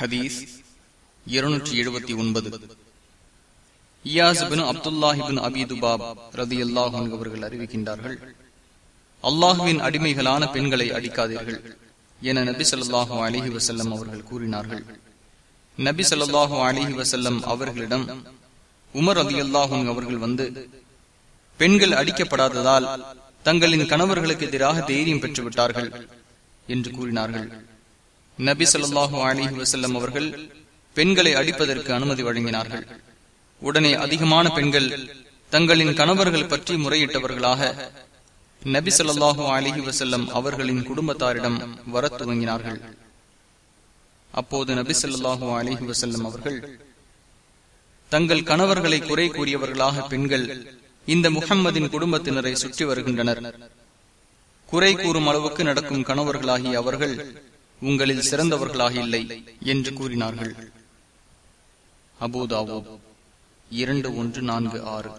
ஹதீஸ் இருநூற்றி எழுபத்தி ஒன்பது. இயாசுபின் அப்துல்லாஹிபின் அபிதுபாப் ரதி அல்லாஹன் அவர்கள் அறிவிக்கின்றார்கள் அல்லாஹுவின் அடிமைகளான பெண்களை அடிக்காதீர்கள் என நபி சொல்லாஹு அலிஹி வசல்லம் அவர்கள் கூறினார்கள். நபி சொல்லாஹு அலிஹி வசல்லம் அவர்களிடம் உமர் அலி அல்லாஹூன் அவர்கள் வந்து பெண்கள் அடிக்கப்படாததால் தங்களின் கணவர்களுக்கு எதிராக தைரியம் பெற்றுவிட்டார்கள் என்று கூறினார்கள். நபி சொல்லாஹு அலிஹி வசல்லம் அவர்கள் பெண்களை அடிப்பதற்கு அனுமதி வழங்கினார்கள். உடனே அதிகமான பெண்கள் தங்களின் கணவர்கள் பற்றி முறையிட்டவர்களாக நபி சொல்லாஹு அலிஹி வசல்லம் அவர்களின் குடும்பத்தாரிடம் வர துவங்கினார்கள். அப்போது நபி சொல்லாஹு அலிஹி வசல்லம் அவர்கள் தங்கள் கணவர்களை குறை கூறியவர்களாக பெண்கள் இந்த முகம்மதின் குடும்பத்தினரை சுற்றி வருகின்றனர். குறை கூறும் அளவுக்கு நடக்கும் கணவர்களாகிய அவர்கள் உங்களில் சிறந்தவர்களாக இல்லை என்று கூறினார்கள். அபூதாவோ இரண்டு ஒன்று நான்கு ஆறு.